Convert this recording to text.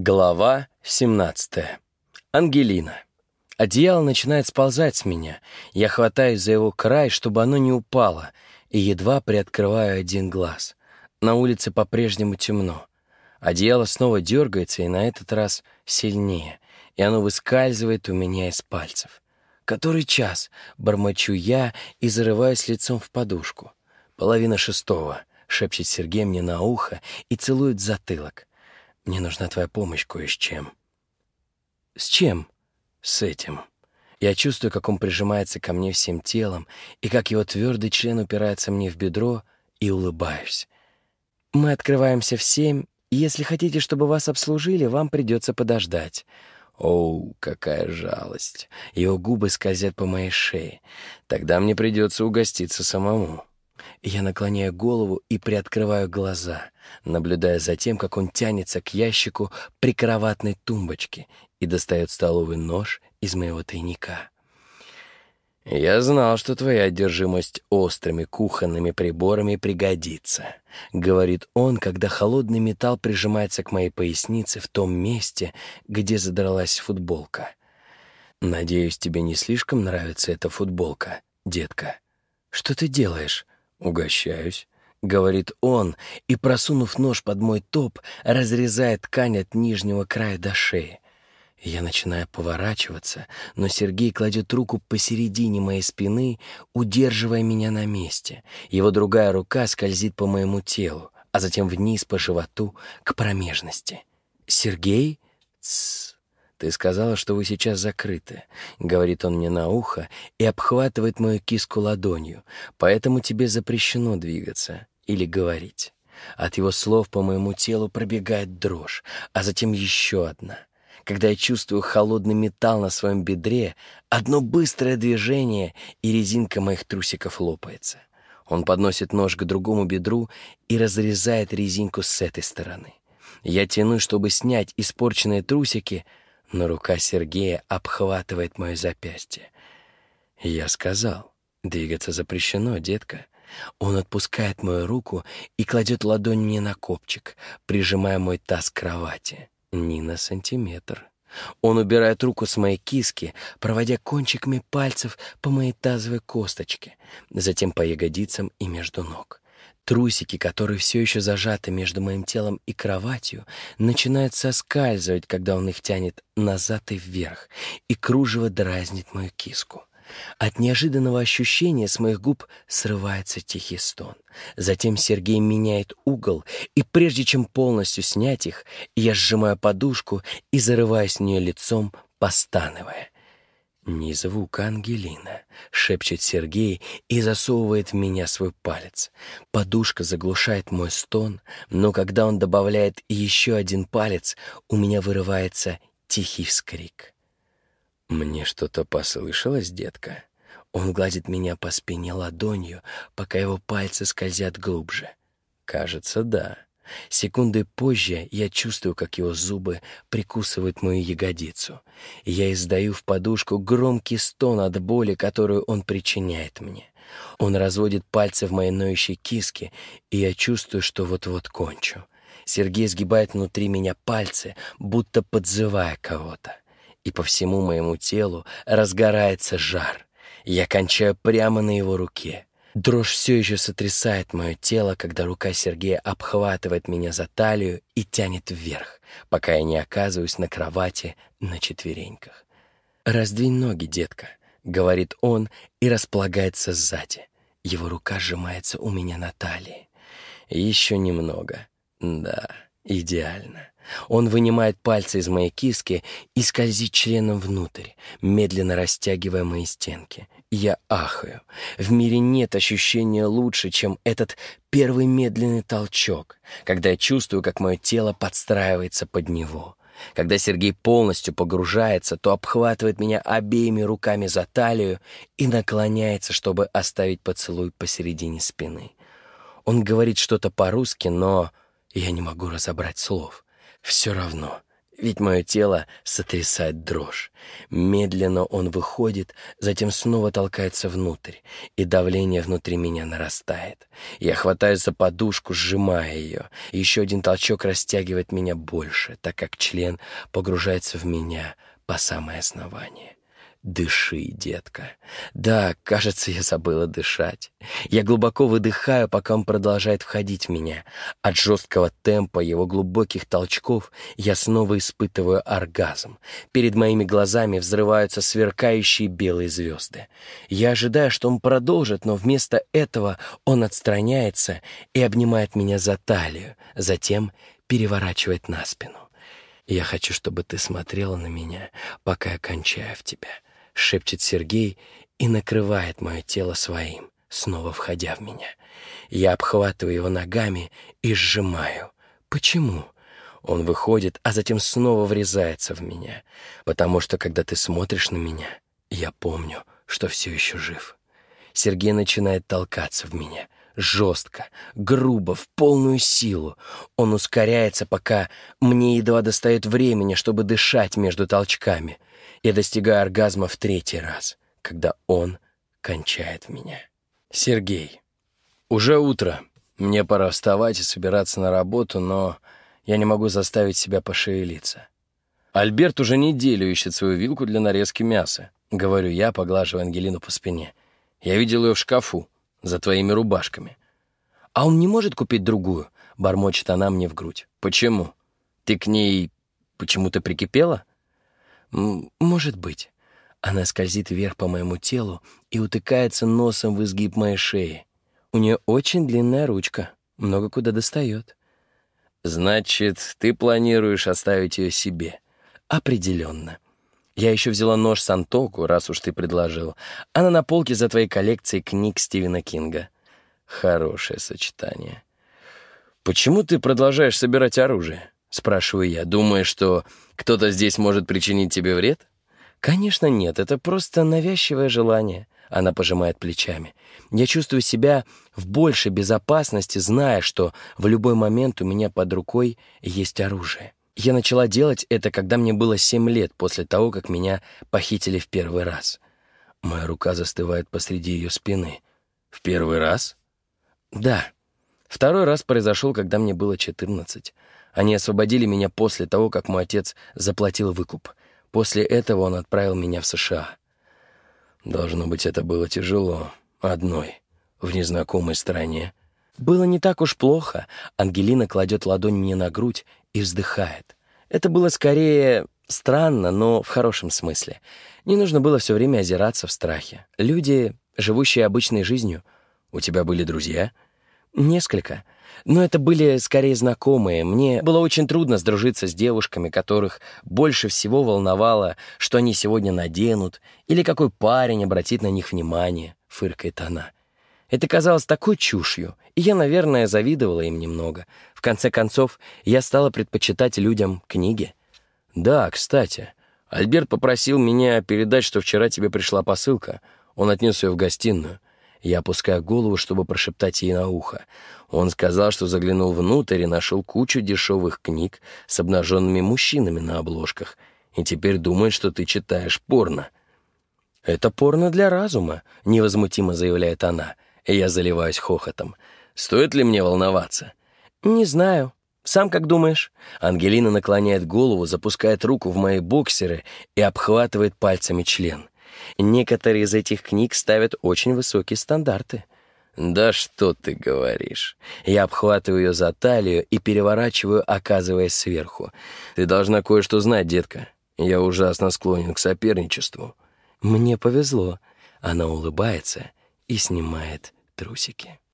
Глава 17. Ангелина. Одеяло начинает сползать с меня. Я хватаюсь за его край, чтобы оно не упало, и едва приоткрываю один глаз. На улице по-прежнему темно. Одеяло снова дергается, и на этот раз сильнее, и оно выскальзывает у меня из пальцев. «Который час?» — бормочу я и зарываюсь лицом в подушку. «Половина шестого», — шепчет Сергей мне на ухо и целует затылок. Мне нужна твоя помощь кое с чем». «С чем?» «С этим». Я чувствую, как он прижимается ко мне всем телом, и как его твердый член упирается мне в бедро, и улыбаюсь. «Мы открываемся в семь, и если хотите, чтобы вас обслужили, вам придется подождать». Оу, какая жалость. Его губы скользят по моей шее. Тогда мне придется угоститься самому. Я наклоняю голову и приоткрываю глаза, наблюдая за тем, как он тянется к ящику прикроватной тумбочки и достает столовый нож из моего тайника. «Я знал, что твоя одержимость острыми кухонными приборами пригодится», — говорит он, когда холодный металл прижимается к моей пояснице в том месте, где задралась футболка. «Надеюсь, тебе не слишком нравится эта футболка, детка. Что ты делаешь?» «Угощаюсь», — говорит он, и, просунув нож под мой топ, разрезает ткань от нижнего края до шеи. Я начинаю поворачиваться, но Сергей кладет руку посередине моей спины, удерживая меня на месте. Его другая рука скользит по моему телу, а затем вниз по животу к промежности. «Сергей?» Тссс. «Ты сказала, что вы сейчас закрыты», — говорит он мне на ухо и обхватывает мою киску ладонью, поэтому тебе запрещено двигаться или говорить. От его слов по моему телу пробегает дрожь, а затем еще одна. Когда я чувствую холодный металл на своем бедре, одно быстрое движение, и резинка моих трусиков лопается. Он подносит нож к другому бедру и разрезает резинку с этой стороны. Я тяну, чтобы снять испорченные трусики — но рука Сергея обхватывает мое запястье. Я сказал, двигаться запрещено, детка. Он отпускает мою руку и кладет ладонь мне на копчик, прижимая мой таз к кровати. Ни на сантиметр. Он убирает руку с моей киски, проводя кончиками пальцев по моей тазовой косточке, затем по ягодицам и между ног. Трусики, которые все еще зажаты между моим телом и кроватью, начинают соскальзывать, когда он их тянет назад и вверх, и кружево дразнит мою киску. От неожиданного ощущения с моих губ срывается тихий стон. Затем Сергей меняет угол, и прежде чем полностью снять их, я сжимаю подушку и зарываюсь в нее лицом, постановая — «Ни звука, Ангелина», — шепчет Сергей и засовывает в меня свой палец. Подушка заглушает мой стон, но когда он добавляет еще один палец, у меня вырывается тихий вскрик. «Мне что-то послышалось, детка?» Он гладит меня по спине ладонью, пока его пальцы скользят глубже. «Кажется, да». Секунды позже я чувствую, как его зубы прикусывают мою ягодицу. Я издаю в подушку громкий стон от боли, которую он причиняет мне. Он разводит пальцы в моей ноющей киске, и я чувствую, что вот-вот кончу. Сергей сгибает внутри меня пальцы, будто подзывая кого-то. И по всему моему телу разгорается жар. Я кончаю прямо на его руке. Дрожь все еще сотрясает мое тело, когда рука Сергея обхватывает меня за талию и тянет вверх, пока я не оказываюсь на кровати на четвереньках. «Раздвинь ноги, детка», — говорит он и располагается сзади. Его рука сжимается у меня на талии. Еще немного. Да, идеально. Он вынимает пальцы из моей киски и скользит членом внутрь, медленно растягивая мои стенки. Я ахаю. В мире нет ощущения лучше, чем этот первый медленный толчок, когда я чувствую, как мое тело подстраивается под него. Когда Сергей полностью погружается, то обхватывает меня обеими руками за талию и наклоняется, чтобы оставить поцелуй посередине спины. Он говорит что-то по-русски, но я не могу разобрать слов. Все равно ведь мое тело сотрясает дрожь. Медленно он выходит, затем снова толкается внутрь, и давление внутри меня нарастает. Я хватаюсь за подушку, сжимая ее. Еще один толчок растягивает меня больше, так как член погружается в меня по самое основание. Дыши, детка. Да, кажется, я забыла дышать. Я глубоко выдыхаю, пока он продолжает входить в меня. От жесткого темпа его глубоких толчков я снова испытываю оргазм. Перед моими глазами взрываются сверкающие белые звезды. Я ожидаю, что он продолжит, но вместо этого он отстраняется и обнимает меня за талию, затем переворачивает на спину. Я хочу, чтобы ты смотрела на меня, пока я кончаю в тебя шепчет Сергей и накрывает мое тело своим, снова входя в меня. Я обхватываю его ногами и сжимаю. Почему? Он выходит, а затем снова врезается в меня, потому что, когда ты смотришь на меня, я помню, что все еще жив. Сергей начинает толкаться в меня — жестко, грубо, в полную силу. Он ускоряется, пока мне едва достает времени, чтобы дышать между толчками. Я достигаю оргазма в третий раз, когда он кончает меня. Сергей. Уже утро. Мне пора вставать и собираться на работу, но я не могу заставить себя пошевелиться. Альберт уже неделю ищет свою вилку для нарезки мяса. Говорю я, поглаживая Ангелину по спине. Я видел ее в шкафу, за твоими рубашками. А он не может купить другую? Бормочет она мне в грудь. Почему? Ты к ней почему-то прикипела? «Может быть». Она скользит вверх по моему телу и утыкается носом в изгиб моей шеи. У нее очень длинная ручка, много куда достает. «Значит, ты планируешь оставить ее себе?» «Определенно. Я еще взяла нож Сантоку, раз уж ты предложил. Она на полке за твоей коллекцией книг Стивена Кинга». «Хорошее сочетание». «Почему ты продолжаешь собирать оружие?» — спрашиваю я, думая, что кто-то здесь может причинить тебе вред? Конечно, нет, это просто навязчивое желание. Она пожимает плечами. Я чувствую себя в большей безопасности, зная, что в любой момент у меня под рукой есть оружие. Я начала делать это, когда мне было семь лет после того, как меня похитили в первый раз. Моя рука застывает посреди ее спины. В первый раз? Да. Второй раз произошел, когда мне было четырнадцать. Они освободили меня после того, как мой отец заплатил выкуп. После этого он отправил меня в США. Должно быть, это было тяжело. Одной. В незнакомой стране. Было не так уж плохо. Ангелина кладет ладонь мне на грудь и вздыхает. Это было скорее странно, но в хорошем смысле. Не нужно было все время озираться в страхе. Люди, живущие обычной жизнью. У тебя были друзья? Несколько. Но это были скорее знакомые. Мне было очень трудно сдружиться с девушками, которых больше всего волновало, что они сегодня наденут, или какой парень обратит на них внимание, фыркает она. Это казалось такой чушью, и я, наверное, завидовала им немного. В конце концов, я стала предпочитать людям книги. Да, кстати, Альберт попросил меня передать, что вчера тебе пришла посылка. Он отнес ее в гостиную. Я опускаю голову, чтобы прошептать ей на ухо. Он сказал, что заглянул внутрь и нашел кучу дешевых книг с обнаженными мужчинами на обложках, и теперь думает, что ты читаешь порно. «Это порно для разума», — невозмутимо заявляет она, и я заливаюсь хохотом. «Стоит ли мне волноваться?» «Не знаю. Сам как думаешь?» Ангелина наклоняет голову, запускает руку в мои боксеры и обхватывает пальцами член. Некоторые из этих книг ставят очень высокие стандарты. «Да что ты говоришь?» Я обхватываю ее за талию и переворачиваю, оказываясь сверху. «Ты должна кое-что знать, детка. Я ужасно склонен к соперничеству». «Мне повезло». Она улыбается и снимает трусики.